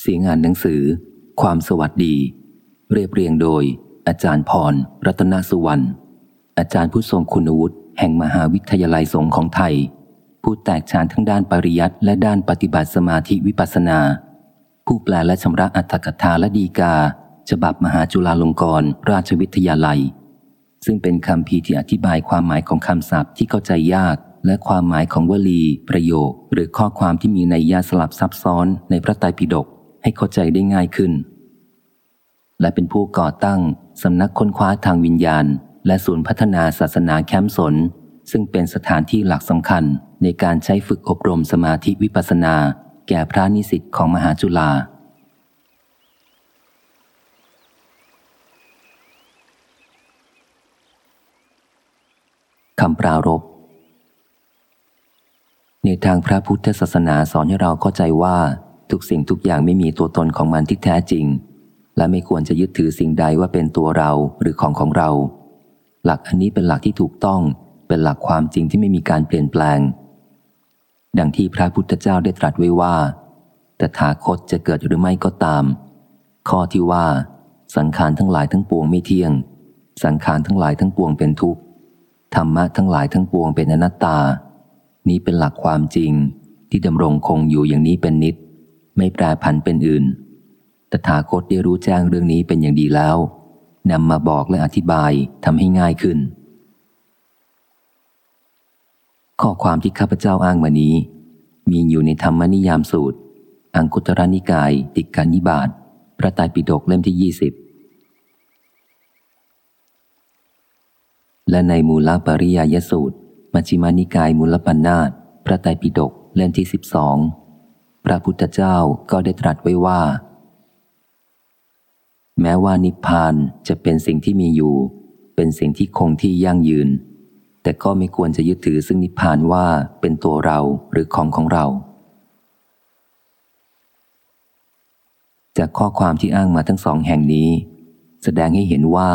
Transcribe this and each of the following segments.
เสียงอ่านหนังสือ ความสวัสดี เรียบเรียงโดย อาจารย์พร รัตนสุวรรณ อาจารย์ผู้ทรงคุณวุฒิแห่งมหาวิทยาลัยสงฆ์ของไทย ผู้แตกฉานทั้งด้านปริยัติและด้านปฏิบัติสมาธิวิปัสนา ผู้แปลและชำระอัตถกถาและดีกา ฉบับมหาจุฬาลงกรณราชวิทยาลัย ซึ่งเป็นคำพีที่อธิบายความหมายของคำศัพท์ที่เข้าใจยากและความหมายของวลี ประโยค หรือข้อความที่มีในยาสลับซับซ้อนในพระไตรปิฎก ให้เข้าใจได้ง่ายขึ้น และเป็นผู้ก่อตั้งสำนักค้นคว้าทางวิญญาณ และศูนย์พัฒนาศาสนาแคมป์สน ซึ่งเป็นสถานที่หลักสำคัญในการใช้ฝึกอบรมสมาธิวิปัสสนา แก่พระนิสิตของมหาจุฬาคำปรารบในทางพระพุทธศาสนาสอนให้เราเข้าใจว่า ทุกสิ่งทุกอย่างไม่มีตัวตนของมันที่แท้จริง และไม่ควรจะยึดถือสิ่งใดว่าเป็นตัวเราหรือของของเรา หลักอันนี้เป็นหลักที่ถูกต้อง เป็นหลักความจริงที่ไม่มีการเปลี่ยนแปลง ดังที่พระพุทธเจ้าได้ตรัสไว้ว่าแต่ถาคตจะเกิดหรือไม่ก็ตาม ข้อที่ว่า สังขารทั้งหลายทั้งปวงไม่เที่ยง สังขารทั้งหลายทั้งปวงเป็นทุกข์ธรรมะทั้งหลายทั้งปวงเป็นอนัตตา นี้เป็นหลักความจริงที่ดำรงคงอยู่อย่างนี้เป็นนิด ไม่แปรผันเป็นอื่น ตถาคตได้รู้แจ้งเรื่องนี้เป็นอย่างดีแล้วนำมาบอกและอธิบายทำให้ง่ายขึ้น ข้อความที่ข้าพเจ้าอ้างมานี้ มีอยู่ในธรรมนิยามสูตร อังคุตรนิกาย ติกานิบาตพระไตรปิฎกเล่มที่ยี่สิบและในมูลปริยายสูตร มัชิมานิกายมูลปัญนาตพระไตรปิฎกเล่มที่สิบสอง พระพุทธเจ้าก็ได้ตรัสไว้ว่า แม้ว่านิพพานจะเป็นสิ่งที่มีอยู่ เป็นสิ่งที่คงที่ยั่งยืน แต่ก็ไม่ควรจะยึดถือซึ่งนิพพานว่าเป็นตัวเราหรือของของเรา จากข้อความที่อ้างมาทั้งสองแห่งนี้ แสดงให้เห็นว่า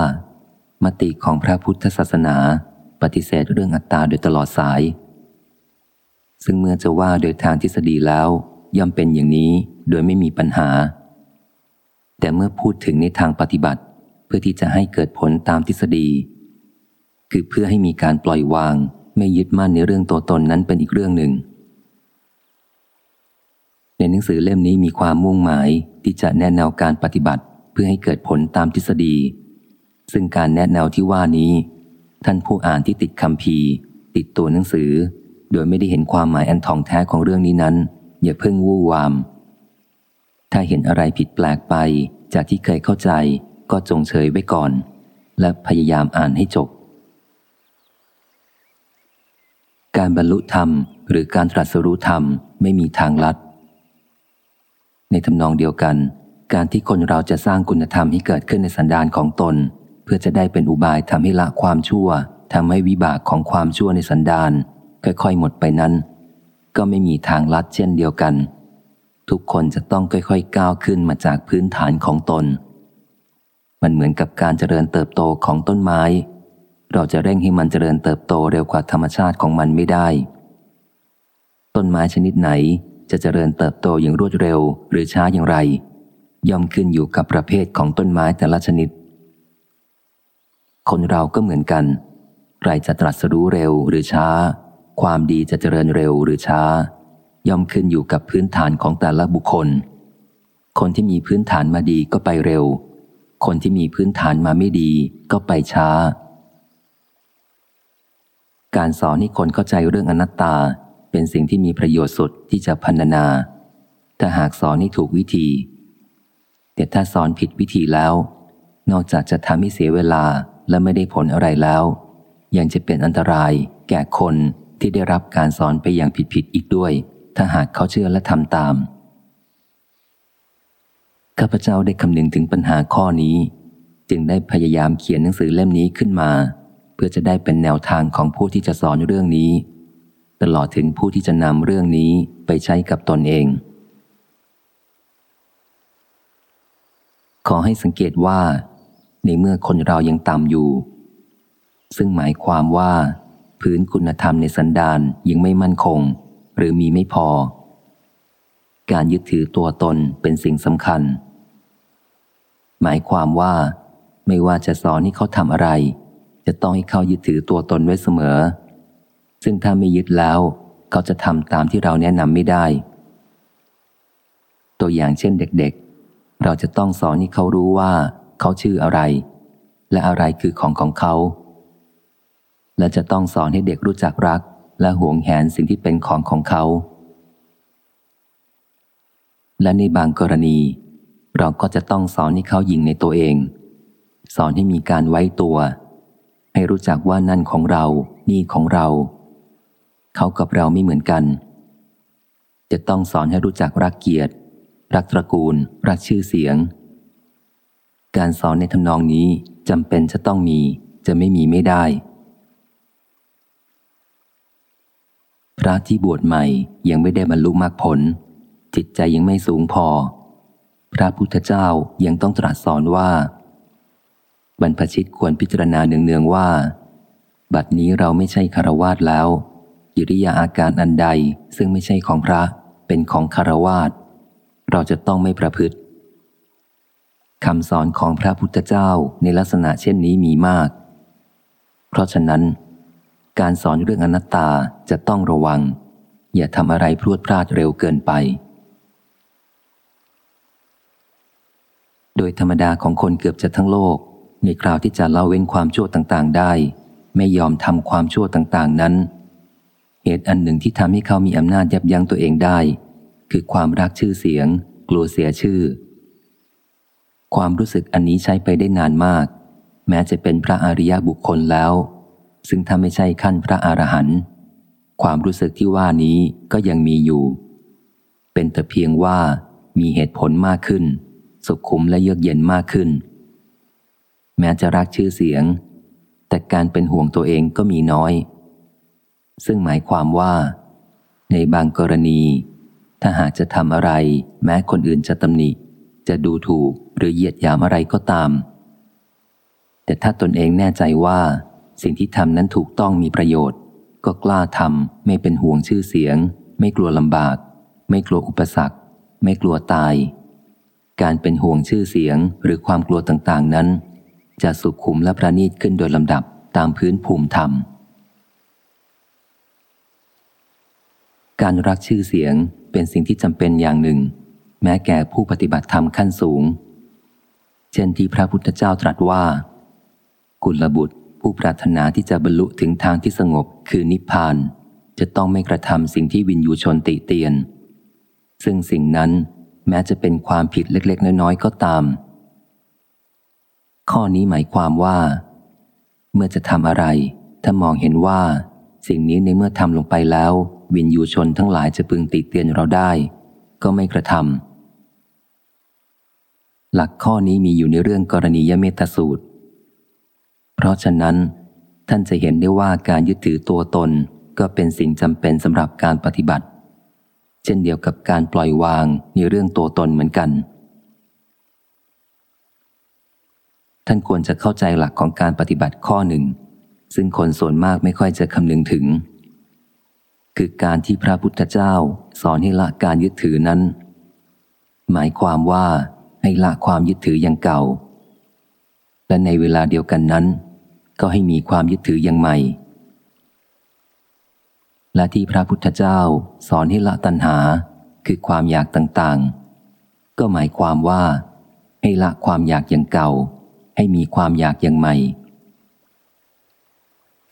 มติของพระพุทธศาสนา ปฏิเสธเรื่องอัตตาโดยตลอดสาย ซึ่งเมื่อจะว่าโดยทางทฤษฎีแล้ว ย่อมเป็นอย่างนี้โดยไม่มีปัญหา แต่เมื่อพูดถึงในทางปฏิบัติ เพื่อที่จะให้เกิดผลตามทฤษฎี คือเพื่อให้มีการปล่อยวาง ไม่ยึดมั่นในเรื่องตัวตนนั้นเป็นอีกเรื่องหนึ่ง ในหนังสือเล่มนี้มีความมุ่งหมายที่จะแนะแนวการปฏิบัติเพื่อให้เกิดผลตามทฤษฎี ซึ่งการแนะแนวที่ว่านี้ ท่านผู้อ่านที่ติดคำพีติดตัวหนังสือ โดยไม่ได้เห็นความหมายอันทองแท้ของเรื่องนี้นั้น อย่าเพิ่งวู่วาม ถ้าเห็นอะไรผิดแปลกไปจากที่เคยเข้าใจก็จงเฉยไว้ก่อน และพยายามอ่านให้จบ การบรรลุธรรมหรือการตรัสรู้ธรรมไม่มีทางลัด ในทำนองเดียวกัน การที่คนเราจะสร้างคุณธรรมให้เกิดขึ้นในสันดานของตน เพื่อจะได้เป็นอุบายทำให้ละความชั่วทำให้วิบากของความชั่วในสันดานค่อยๆหมดไปนั้น ก็ไม่มีทางลัดเช่นเดียวกัน ทุกคนจะต้องค่อยๆก้าวขึ้นมาจากพื้นฐานของตน มันเหมือนกับการเจริญเติบโตของต้นไม้ เราจะเร่งให้มันเจริญเติบโตเร็วกว่าธรรมชาติของมันไม่ได้ ต้นไม้ชนิดไหนจะเจริญเติบโตอย่างรวดเร็วหรือช้าอย่างไร ย่อมขึ้นอยู่กับประเภทของต้นไม้แต่ละชนิด คนเราก็เหมือนกัน ใครจะตรัสรู้เร็วหรือช้า ความดีจะเจริญเร็วหรือช้า ย่อมขึ้นอยู่กับพื้นฐานของแต่ละบุคคล คนที่มีพื้นฐานมาดีก็ไปเร็ว คนที่มีพื้นฐานมาไม่ดีก็ไปช้า การสอนให้คนเข้าใจเรื่องอนัตตาเป็นสิ่งที่มีประโยชน์สุดที่จะพันนา ถ้าหากสอนให้ถูกวิธี แต่ถ้าสอนผิดวิธีแล้ว นอกจากจะทำให้เสียเวลาและไม่ได้ผลอะไรแล้ว ยังจะเป็นอันตรายแก่คน ที่ได้รับการสอนไปอย่างผิดๆอีกด้วย ถ้าหากเขาเชื่อและทำตาม ข้าพเจ้าได้คำนึงถึงปัญหาข้อนี้ จึงได้พยายามเขียนหนังสือเล่มนี้ขึ้นมา เพื่อจะได้เป็นแนวทางของผู้ที่จะสอนเรื่องนี้ ตลอดถึงผู้ที่จะนำเรื่องนี้ไปใช้กับตนเอง ขอให้สังเกตว่า ในเมื่อคนเรายังต่ำอยู่ ซึ่งหมายความว่า พื้นคุณธรรมในสันดานยังไม่มั่นคง หรือมีไม่พอ การยึดถือตัวตนเป็นสิ่งสำคัญ หมายความว่า ไม่ว่าจะสอนให้เขาทำอะไร จะต้องให้เขายึดถือตัวตนไว้เสมอ ซึ่งถ้าไม่ยึดแล้ว เขาจะทำตามที่เราแนะนำไม่ได้ ตัวอย่างเช่นเด็กๆ เราจะต้องสอนให้เขารู้ว่า เขาชื่ออะไร และอะไรคือของของเขา และจะต้องสอนให้เด็กรู้จักรัก และหวงแหนสิ่งที่เป็นของของเขา และในบางกรณี เราก็จะต้องสอนให้เขายิงในตัวเอง สอนให้มีการไว้ตัว ให้รู้จักว่านั่นของเรา นี่ของเรา เขากับเราไม่เหมือนกัน จะต้องสอนให้รู้จักรักเกียรติ รักตระกูล รักชื่อเสียง การสอนในทำนองนี้จำเป็นจะต้องมี จะไม่มีไม่ได้ ระที่บวชใหม่ยังไม่ได้บรรลุมรรคผล จิตใจยังไม่สูงพอ พระพุทธเจ้ายังต้องตรัสสอนว่า บรรพชิตควรพิจารณาเนืองๆว่า บัดนี้เราไม่ใช่คารวาสแล้วกิริยาอาการอันใดซึ่งไม่ใช่ของพระเป็นของคารวาสเราจะต้องไม่ประพฤติคำสอนของพระพุทธเจ้าในลักษณะเช่นนี้มีมาก เพราะฉะนั้น การสอนเรื่องอนัตตาจะต้องระวัง อย่าทำอะไรพรวดพลาดเร็วเกินไป โดยธรรมดาของคนเกือบจะทั้งโลก ในคราวที่จะเล่าเว้นความชั่วต่างๆ ได้ ไม่ยอมทำความชั่วต่างๆ นั้น เหตุอันหนึ่งที่ทำให้เขามีอำนาจยับยั้งตัวเองได้ คือความรักชื่อเสียง กลัวเสียชื่อ ความรู้สึกอันนี้ใช้ไปได้นานมาก แม้จะเป็นพระอริยบุคคลแล้ว ซึ่งถ้าไม่ใช่ขั้นพระอรหันต์ความรู้สึกที่ว่านี้ก็ยังมีอยู่ เป็นแต่เพียงว่ามีเหตุผลมากขึ้น สุขุมและเยือกเย็นมากขึ้น แม้จะรักชื่อเสียง แต่การเป็นห่วงตัวเองก็มีน้อย ซึ่งหมายความว่า ในบางกรณี ถ้าหากจะทำอะไร แม้คนอื่นจะตำหนิ จะดูถูกหรือเหยียดหยามอะไรก็ตาม แต่ถ้าตนเองแน่ใจว่า สิ่งที่ทำนั้นถูกต้องมีประโยชน์ ก็กล้าทำไม่เป็นห่วงชื่อเสียง ไม่กลัวลำบาก ไม่กลัวอุปสรรค ไม่กลัวตาย การเป็นห่วงชื่อเสียงหรือความกลัวต่างๆนั้น จะสุขุมและประณีตขึ้นโดยลำดับตามพื้นภูมิธรรม การรักชื่อเสียงเป็นสิ่งที่จำเป็นอย่างหนึ่ง แม้แก่ผู้ปฏิบัติธรรมขั้นสูง เช่นที่พระพุทธเจ้าตรัสว่า กุลบุตร ผู้ปรารถนาที่จะบรรลุถึงทางที่สงบคือนิพพาน จะต้องไม่กระทำสิ่งที่วินยูชนติเตียน ซึ่งสิ่งนั้นแม้จะเป็นความผิดเล็ก ๆ น้อย ๆ ก็ตาม ข้อนี้หมายความว่า เมื่อจะทำอะไร ถ้ามองเห็นว่า สิ่งนี้ในเมื่อทำลงไปแล้ว วินยูชนทั้งหลายจะพึงติเตียนเราได้ ก็ไม่กระทำหลักข้อนี้มีอยู่ในเรื่องกรณียเมตสูตร เพราะฉะนั้น ท่านจะเห็นได้ว่าการยึดถือตัวตนก็เป็นสิ่งจำเป็นสำหรับการปฏิบัติ เช่นเดียวกับการปล่อยวางในเรื่องตัวตนเหมือนกัน ท่านควรจะเข้าใจหลักของการปฏิบัติข้อหนึ่ง ซึ่งคนส่วนมากไม่ค่อยจะคำนึงถึง คือการที่พระพุทธเจ้าสอนให้ละการยึดถือนั้น หมายความว่าให้ละความยึดถืออย่างเก่า และในเวลาเดียวกันนั้น ก็ให้มีความยึดถืออย่างใหม่ และที่พระพุทธเจ้าสอนให้ละตัณหาคือความอยากต่างๆ ก็หมายความว่า ให้ละความอยากอย่างเก่า ให้มีความอยากอย่างใหม่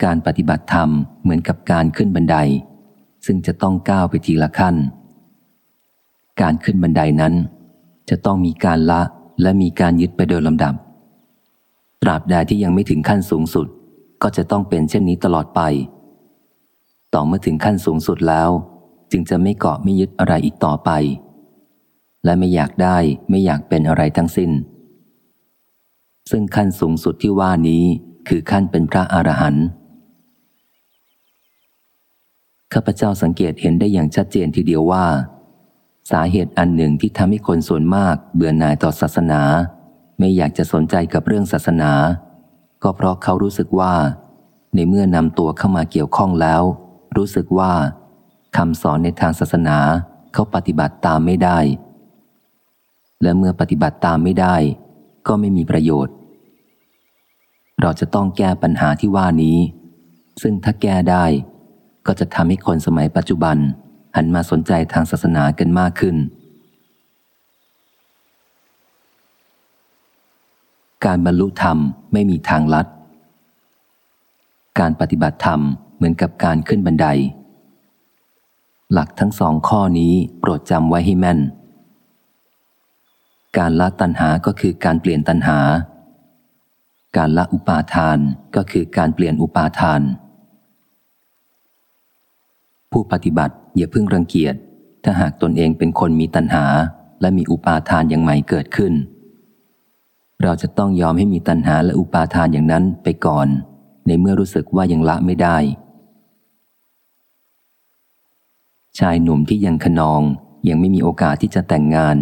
การปฏิบัติธรรมเหมือนกับการขึ้นบันได ซึ่งจะต้องก้าวไปทีละขั้น การขึ้นบันไดนั้น จะต้องมีการละและมีการยึดไปโดยลำดับ ตราบใดที่ยังไม่ถึงขั้นสูงสุด ก็จะต้องเป็นเช่นนี้ตลอดไป ต่อเมื่อถึงขั้นสูงสุดแล้ว จึงจะไม่เกาะไม่ยึดอะไรอีกต่อไป และไม่อยากได้ไม่อยากเป็นอะไรทั้งสิน้น ซึ่งขั้นสูงสุดที่ว่านี้คือขั้นเป็นพระอรหันต์ข้าพเจ้าสังเกตเห็นได้อย่างชัดเจนทีเดียวว่า สาเหตุอันหนึ่งที่ทำให้คนส่วนมากเบื่อหน่ายต่อศาสนา ไม่อยากจะสนใจกับเรื่องศาสนา ก็เพราะเขารู้สึกว่า ในเมื่อนำตัวเข้ามาเกี่ยวข้องแล้ว รู้สึกว่าคำสอนในทางศาสนาเขาปฏิบัติตามไม่ได้ และเมื่อปฏิบัติตามไม่ได้ ก็ไม่มีประโยชน์ เราจะต้องแก้ปัญหาที่ว่านี้ ซึ่งถ้าแก้ได้ ก็จะทำให้คนสมัยปัจจุบัน หันมาสนใจทางศาสนากันมากขึ้น การบรรลุธรรมไม่มีทางลัด การปฏิบัติธรรมเหมือนกับการขึ้นบันได หลักทั้งสองข้อนี้โปรดจำไว้ให้แม่น การละตัณหาก็คือการเปลี่ยนตัณหา การละอุปาทานก็คือการเปลี่ยนอุปาทาน ผู้ปฏิบัติอย่าเพิ่งรังเกียจ ถ้าหากตนเองเป็นคนมีตัณหาและมีอุปาทานอย่างใหม่เกิดขึ้น เราจะต้องยอมให้มีตัณหาและอุปาทานอย่างนั้นไปก่อน ในเมื่อรู้สึกว่ายังละไม่ได้ ชายหนุ่มที่ยังขนองยังไม่มีโอกาสที่จะแต่งงาน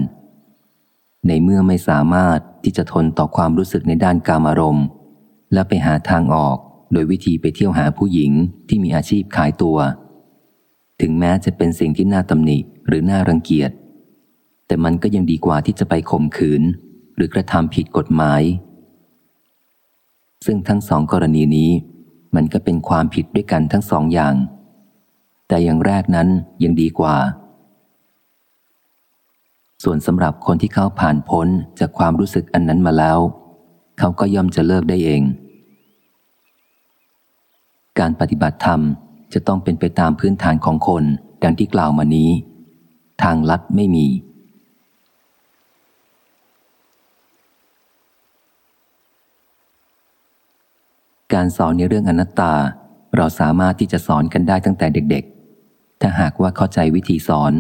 ในเมื่อไม่สามารถที่จะทนต่อความรู้สึกในด้านกามารมณ์ และไปหาทางออกโดยวิธีไปเที่ยวหาผู้หญิงที่มีอาชีพขายตัว ถึงแม้จะเป็นสิ่งที่น่าตำหนิหรือน่ารังเกียจ แต่มันก็ยังดีกว่าที่จะไปข่มขืน รือกระทำผิดกฎหมาย ซึ่งทั้งสองกรณีนี้ มันก็เป็นความผิดด้วยกันทั้งสองอย่าง แต่อย่างแรกนั้นยังดีกว่า ส่วนสำหรับคนที่เขาผ่านพ้นจากความรู้สึกอันนั้นมาแล้ว เขาก็ย่อมจะเลิกได้เอง การปฏิบัติธรรมจะต้องเป็นไปตามพื้นฐานของคน ดังที่กล่าวมานี้ ทางลัดไม่มี การสอนในเรื่องอนัตตา เราสามารถที่จะสอนกันได้ตั้งแต่เด็กๆ ถ้าหากว่าเข้าใจวิธีสอน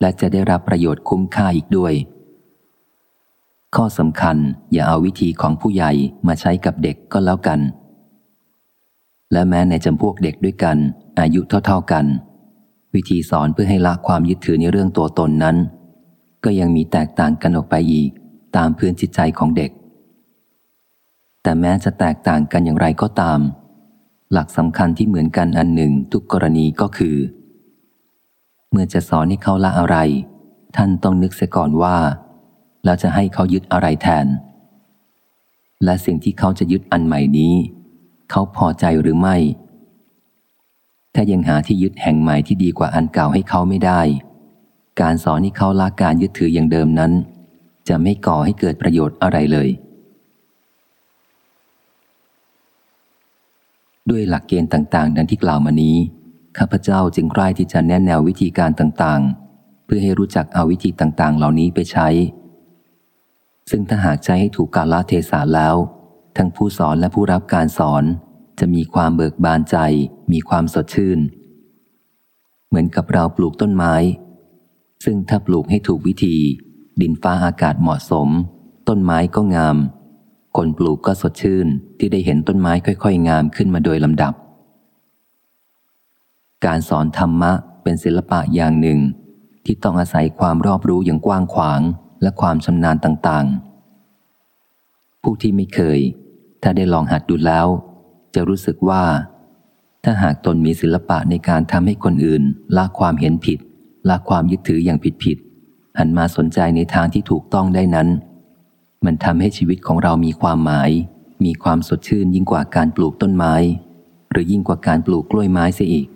และจะได้รับประโยชน์คุ้มค่าอีกด้วย ข้อสำคัญอย่าเอาวิธีของผู้ใหญ่มาใช้กับเด็กก็แล้วกัน และแม้ในจำพวกเด็กด้วยกัน อายุเท่าๆกัน วิธีสอนเพื่อให้ละความยึดถือในเรื่องตัวตนนั้น ก็ยังมีแตกต่างกันออกไปอีก ตามพื้นจิตใจของเด็ก แต่แม้จะแตกต่างกันอย่างไรก็ตาม หลักสำคัญที่เหมือนกันอันหนึ่งทุกกรณีก็คือ เมื่อจะสอนให้เขาละอะไร ท่านต้องนึกเสียก่อนว่า แล้วจะให้เขายึดอะไรแทน และสิ่งที่เขาจะยึดอันใหม่นี้ เขาพอใจหรือไม่ ถ้ายังหาที่ยึดแห่งใหม่ที่ดีกว่าอันเก่าให้เขาไม่ได้ การสอนให้เขาละการยึดถืออย่างเดิมนั้น จะไม่ก่อให้เกิดประโยชน์อะไรเลย ด้วยหลักเกณฑ์ต่างๆ ดังที่กล่าวมานี้ ข้าพเจ้าจึงใคร่ที่จะแนะแนววิธีการต่างๆ เพื่อให้รู้จักเอาวิธีต่างๆ เหล่านี้ไปใช้ ซึ่งถ้าหากใช้ให้ถูกกาลเทศะแล้ว ทั้งผู้สอนและผู้รับการสอน จะมีความเบิกบานใจ มีความสดชื่น เหมือนกับเราปลูกต้นไม้ ซึ่งถ้าปลูกให้ถูกวิธี ดินฟ้าอากาศเหมาะสม ต้นไม้ก็งาม คนปลูกก็สดชื่นที่ได้เห็นต้นไม้ค่อยๆ งามขึ้นมาโดยลำดับ การสอนธรรมะเป็นศิลปะอย่างหนึ่ง ที่ต้องอาศัยความรอบรู้อย่างกว้างขวางและความชำนาญต่างๆ ผู้ที่ไม่เคย ถ้าได้ลองหัดดูแล้ว จะรู้สึกว่า ถ้าหากตนมีศิลปะในการทำให้คนอื่นละความเห็นผิดละความยึดถืออย่างผิดๆหันมาสนใจในทางที่ถูกต้องได้นั้น มันทำให้ชีวิตของเรามีความหมาย มีความสดชื่นยิ่งกว่าการปลูกต้นไม้ หรือยิ่งกว่าการปลูกกล้วยไม้เสียอีก